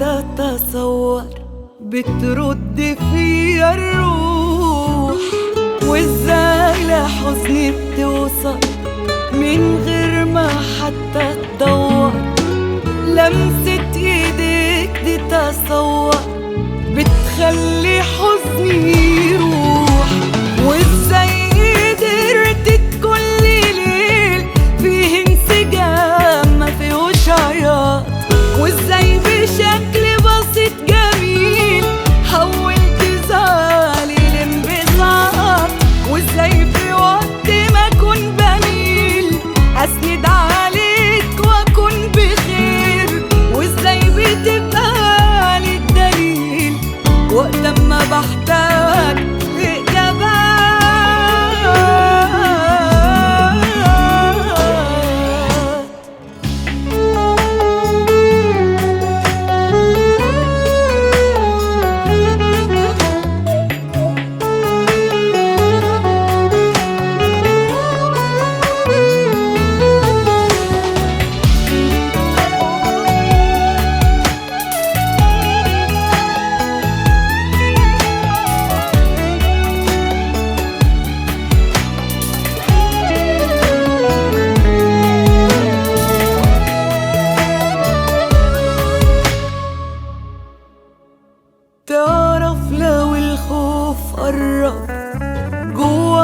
تتصور بترد فيا الروح وازاي لحزني بتوصل من غير ما حتى تدور لمسة ايديك دي تصور بتخلي حزني وقت ما بحتاج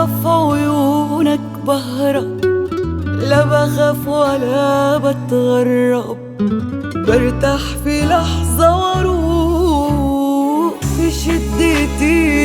في عيونك بهرب لا بخاف ولا بتغرب. برتاح في لحظة واروق في شدتي